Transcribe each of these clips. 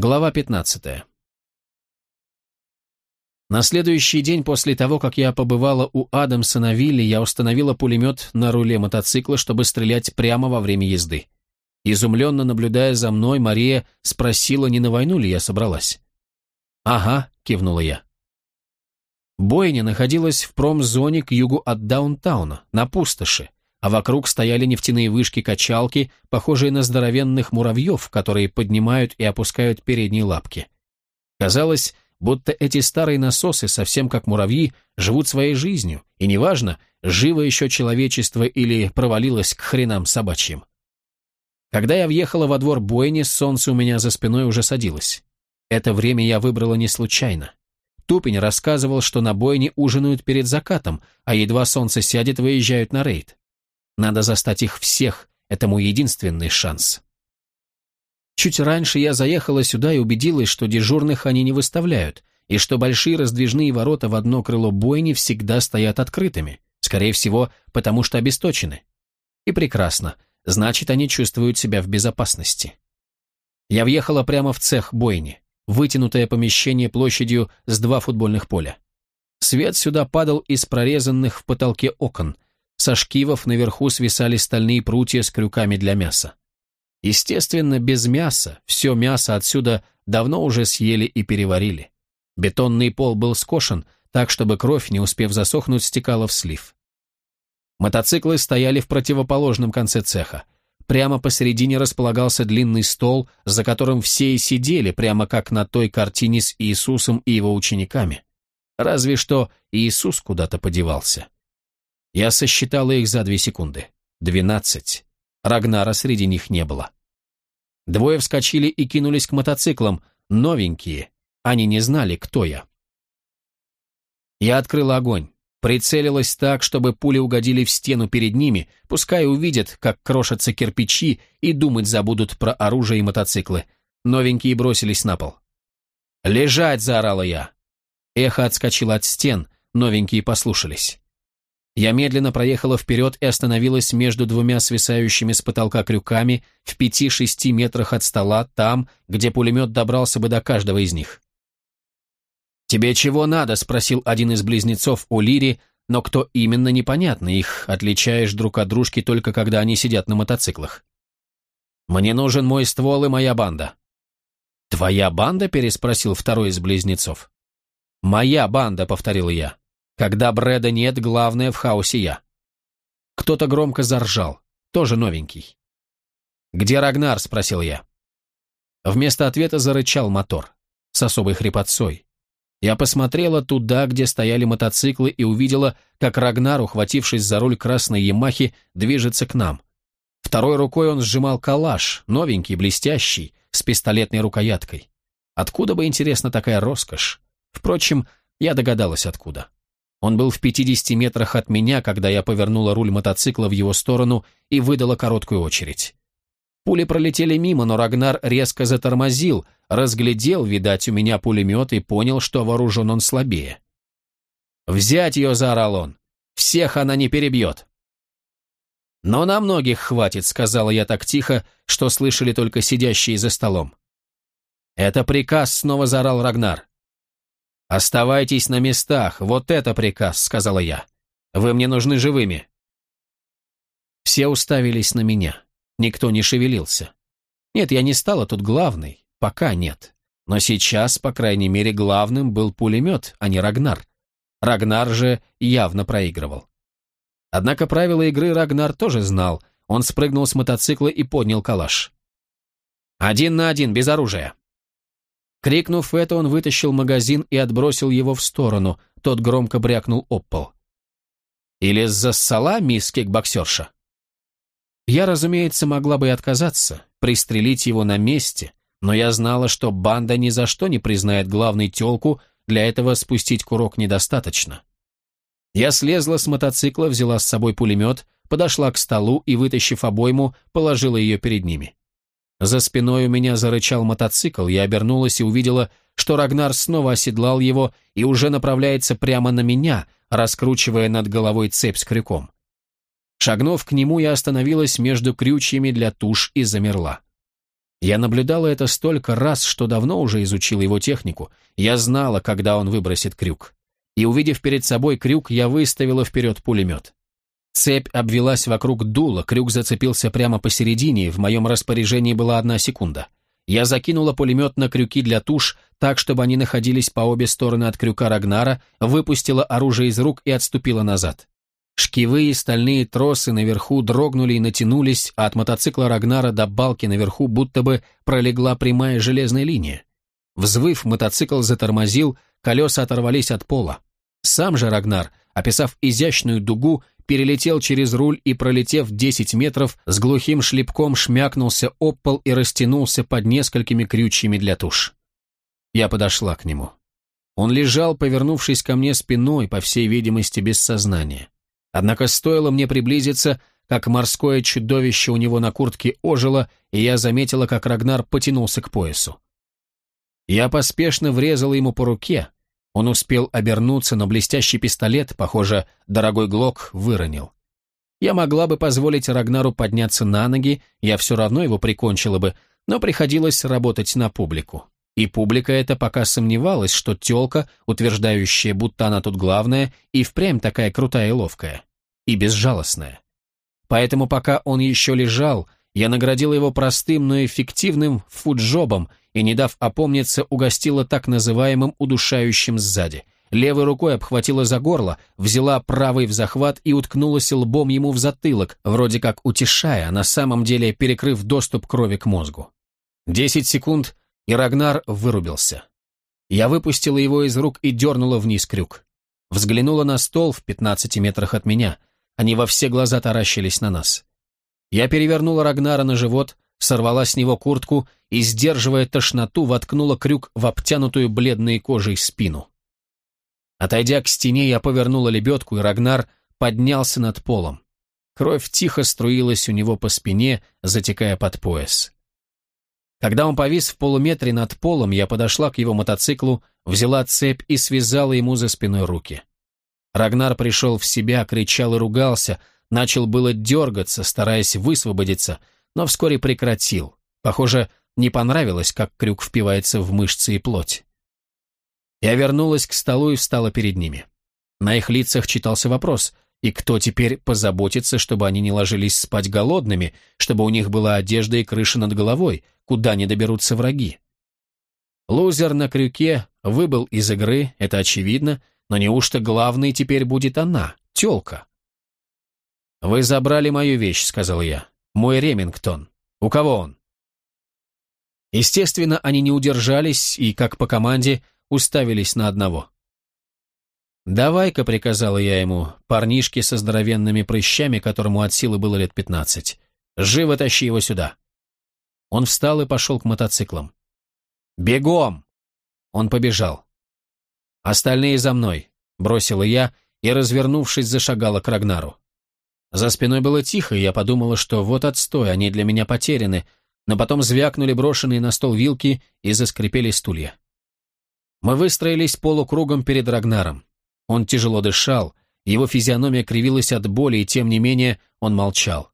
Глава 15. На следующий день после того, как я побывала у Адамса на вилле, я установила пулемет на руле мотоцикла, чтобы стрелять прямо во время езды. Изумленно наблюдая за мной, Мария спросила, не на войну ли я собралась. «Ага», — кивнула я. Бойня находилась в промзоне к югу от даунтауна, на пустоши, а вокруг стояли нефтяные вышки-качалки, похожие на здоровенных муравьев, которые поднимают и опускают передние лапки. Казалось, будто эти старые насосы, совсем как муравьи, живут своей жизнью, и неважно, живо еще человечество или провалилось к хренам собачьим. Когда я въехала во двор бойни, солнце у меня за спиной уже садилось. Это время я выбрала не случайно. Тупень рассказывал, что на бойне ужинают перед закатом, а едва солнце сядет, выезжают на рейд. Надо застать их всех, это мой единственный шанс. Чуть раньше я заехала сюда и убедилась, что дежурных они не выставляют, и что большие раздвижные ворота в одно крыло бойни всегда стоят открытыми, скорее всего, потому что обесточены. И прекрасно, значит, они чувствуют себя в безопасности. Я въехала прямо в цех бойни вытянутое помещение площадью с два футбольных поля. Свет сюда падал из прорезанных в потолке окон. Со шкивов наверху свисали стальные прутья с крюками для мяса. Естественно, без мяса, все мясо отсюда давно уже съели и переварили. Бетонный пол был скошен, так, чтобы кровь, не успев засохнуть, стекала в слив. Мотоциклы стояли в противоположном конце цеха. Прямо посередине располагался длинный стол, за которым все и сидели, прямо как на той картине с Иисусом и его учениками. Разве что Иисус куда-то подевался. Я сосчитала их за две секунды. Двенадцать. Рагнара среди них не было. Двое вскочили и кинулись к мотоциклам, новенькие. Они не знали, кто я. Я открыла огонь. Прицелилась так, чтобы пули угодили в стену перед ними, пускай увидят, как крошатся кирпичи, и думать забудут про оружие и мотоциклы. Новенькие бросились на пол. «Лежать!» — заорала я. Эхо отскочило от стен, новенькие послушались. Я медленно проехала вперед и остановилась между двумя свисающими с потолка крюками в пяти-шести метрах от стола, там, где пулемет добрался бы до каждого из них. «Тебе чего надо?» — спросил один из близнецов у Лири, но кто именно, непонятно, их отличаешь друг от дружки только когда они сидят на мотоциклах. «Мне нужен мой ствол и моя банда». «Твоя банда?» — переспросил второй из близнецов. «Моя банда», — повторил я. «Когда Брэда нет, главное в хаосе я». Кто-то громко заржал, тоже новенький. «Где Рагнар?» — спросил я. Вместо ответа зарычал мотор с особой хрипотцой. Я посмотрела туда, где стояли мотоциклы, и увидела, как Рагнар, ухватившись за руль красной Ямахи, движется к нам. Второй рукой он сжимал калаш, новенький, блестящий, с пистолетной рукояткой. Откуда бы, интересно, такая роскошь? Впрочем, я догадалась, откуда. Он был в 50 метрах от меня, когда я повернула руль мотоцикла в его сторону и выдала короткую очередь. Пули пролетели мимо, но Рагнар резко затормозил, разглядел, видать, у меня пулемет и понял, что вооружен он слабее. «Взять ее!» — заорал он. «Всех она не перебьет!» «Но на многих хватит», — сказала я так тихо, что слышали только сидящие за столом. «Это приказ», — снова заорал Рагнар. «Оставайтесь на местах, вот это приказ», — сказала я. «Вы мне нужны живыми». Все уставились на меня. Никто не шевелился. Нет, я не стала тут главной, пока нет. Но сейчас, по крайней мере, главным был пулемет, а не Рагнар. Рагнар же явно проигрывал. Однако правила игры Рагнар тоже знал. Он спрыгнул с мотоцикла и поднял калаш. «Один на один, без оружия!» Крикнув это, он вытащил магазин и отбросил его в сторону. Тот громко брякнул об пол. «Или за стола, мисс кикбоксерша?» Я, разумеется, могла бы и отказаться, пристрелить его на месте, но я знала, что банда ни за что не признает главной телку, для этого спустить курок недостаточно. Я слезла с мотоцикла, взяла с собой пулемет, подошла к столу и, вытащив обойму, положила ее перед ними. За спиной у меня зарычал мотоцикл, я обернулась и увидела, что Рагнар снова оседлал его и уже направляется прямо на меня, раскручивая над головой цепь с крюком. Шагнув к нему, я остановилась между крючьями для туш и замерла. Я наблюдала это столько раз, что давно уже изучила его технику. Я знала, когда он выбросит крюк. И увидев перед собой крюк, я выставила вперед пулемет. Цепь обвелась вокруг дула, крюк зацепился прямо посередине, в моем распоряжении была одна секунда. Я закинула пулемет на крюки для туш, так, чтобы они находились по обе стороны от крюка Рагнара, выпустила оружие из рук и отступила назад. Шкивые стальные тросы наверху дрогнули и натянулись, а от мотоцикла Рагнара до балки наверху будто бы пролегла прямая железная линия. Взвыв, мотоцикл затормозил, колеса оторвались от пола. Сам же Рагнар, описав изящную дугу, перелетел через руль и, пролетев 10 метров, с глухим шлепком шмякнулся об пол и растянулся под несколькими крючьями для туш. Я подошла к нему. Он лежал, повернувшись ко мне спиной, по всей видимости, без сознания. Однако стоило мне приблизиться, как морское чудовище у него на куртке ожило, и я заметила, как Рагнар потянулся к поясу. Я поспешно врезала ему по руке. Он успел обернуться, но блестящий пистолет, похоже, дорогой Глок, выронил. Я могла бы позволить Рагнару подняться на ноги, я все равно его прикончила бы, но приходилось работать на публику. И публика эта пока сомневалась, что тёлка, утверждающая, будто она тут главная, и впрямь такая крутая и ловкая. И безжалостная. Поэтому пока он еще лежал, я наградила его простым, но эффективным фуджобом и, не дав опомниться, угостила так называемым удушающим сзади. Левой рукой обхватила за горло, взяла правый в захват и уткнулась лбом ему в затылок, вроде как утешая, а на самом деле перекрыв доступ крови к мозгу. Десять секунд — и Рагнар вырубился. Я выпустила его из рук и дернула вниз крюк. Взглянула на стол в пятнадцати метрах от меня. Они во все глаза таращились на нас. Я перевернула Рагнара на живот, сорвала с него куртку и, сдерживая тошноту, воткнула крюк в обтянутую бледной кожей спину. Отойдя к стене, я повернула лебедку, и Рагнар поднялся над полом. Кровь тихо струилась у него по спине, затекая под пояс. Когда он повис в полуметре над полом, я подошла к его мотоциклу, взяла цепь и связала ему за спиной руки. Рагнар пришел в себя, кричал и ругался, начал было дергаться, стараясь высвободиться, но вскоре прекратил. Похоже, не понравилось, как крюк впивается в мышцы и плоть. Я вернулась к столу и встала перед ними. На их лицах читался вопрос, и кто теперь позаботится, чтобы они не ложились спать голодными, чтобы у них была одежда и крыша над головой, куда не доберутся враги? Лузер на крюке выбыл из игры, это очевидно, но неужто главной теперь будет она, тёлка? «Вы забрали мою вещь», — сказал я. «Мой Ремингтон. У кого он?» Естественно, они не удержались и, как по команде, уставились на одного. «Давай-ка», — приказала я ему, парнишке со здоровенными прыщами, которому от силы было лет пятнадцать. «Живо тащи его сюда». Он встал и пошел к мотоциклам. «Бегом!» Он побежал. «Остальные за мной», — бросила я и, развернувшись, зашагала к Рагнару. За спиной было тихо, и я подумала, что вот отстой, они для меня потеряны, но потом звякнули брошенные на стол вилки и заскрипели стулья. Мы выстроились полукругом перед Рагнаром. Он тяжело дышал, его физиономия кривилась от боли, и тем не менее он молчал.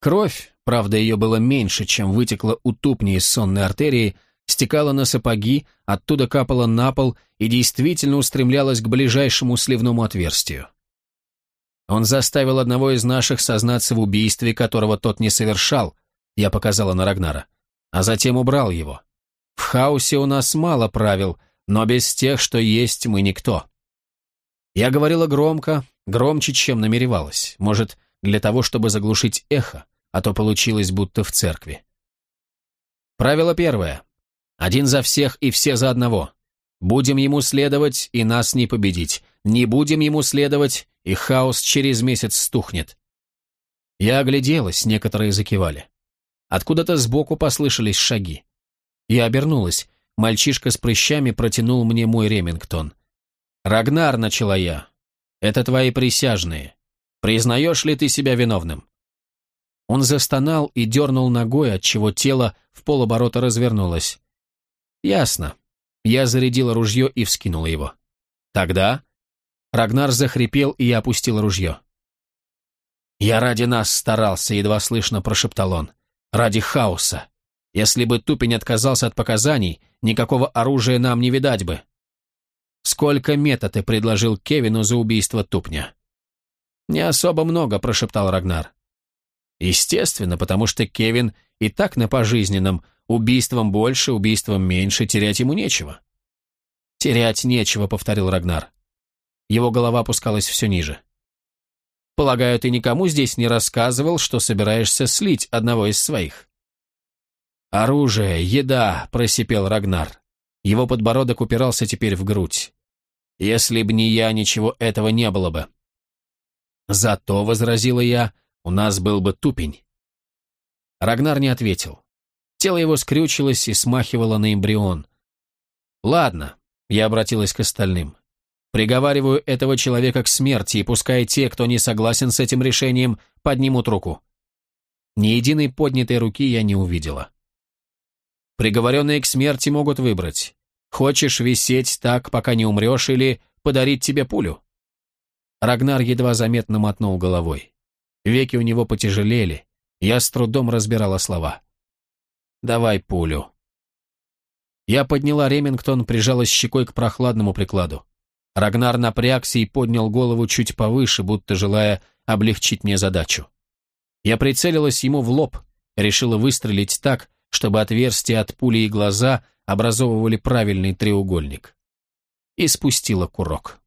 Кровь, правда ее было меньше, чем вытекла у тупни из сонной артерии, стекала на сапоги, оттуда капала на пол и действительно устремлялась к ближайшему сливному отверстию. Он заставил одного из наших сознаться в убийстве, которого тот не совершал, я показала на Рагнара, а затем убрал его. В хаосе у нас мало правил, но без тех, что есть, мы никто. Я говорила громко, громче, чем намеревалась. Может, для того, чтобы заглушить эхо, а то получилось будто в церкви. Правило первое. Один за всех и все за одного. Будем ему следовать, и нас не победить. Не будем ему следовать, и хаос через месяц стухнет. Я огляделась, некоторые закивали. Откуда-то сбоку послышались шаги. Я обернулась. Мальчишка с прыщами протянул мне мой Ремингтон. «Рагнар», — начала я, — «это твои присяжные. Признаешь ли ты себя виновным?» Он застонал и дернул ногой, отчего тело в полоборота развернулось. «Ясно». Я зарядила ружье и вскинула его. «Тогда...» Рагнар захрипел, и опустил ружье. «Я ради нас старался», — едва слышно прошептал он. «Ради хаоса. Если бы Тупень отказался от показаний, никакого оружия нам не видать бы. Сколько мета ты предложил Кевину за убийство Тупня? Не особо много, прошептал Рагнар. Естественно, потому что Кевин и так на пожизненном, убийством больше, убийством меньше, терять ему нечего. Терять нечего, повторил Рагнар. Его голова опускалась все ниже. Полагаю, ты никому здесь не рассказывал, что собираешься слить одного из своих. «Оружие, еда», — просипел Рагнар. Его подбородок упирался теперь в грудь. «Если б не я, ничего этого не было бы». «Зато», — возразила я, — «у нас был бы тупень». Рагнар не ответил. Тело его скрючилось и смахивало на эмбрион. «Ладно», — я обратилась к остальным. «Приговариваю этого человека к смерти, и пускай те, кто не согласен с этим решением, поднимут руку». Ни единой поднятой руки я не увидела. Приговоренные к смерти могут выбрать. Хочешь висеть так, пока не умрешь, или подарить тебе пулю? Рагнар едва заметно мотнул головой. Веки у него потяжелели. Я с трудом разбирала слова. «Давай пулю». Я подняла Ремингтон, прижалась щекой к прохладному прикладу. Рагнар напрягся и поднял голову чуть повыше, будто желая облегчить мне задачу. Я прицелилась ему в лоб, решила выстрелить так, чтобы отверстия от пули и глаза образовывали правильный треугольник. И спустила курок.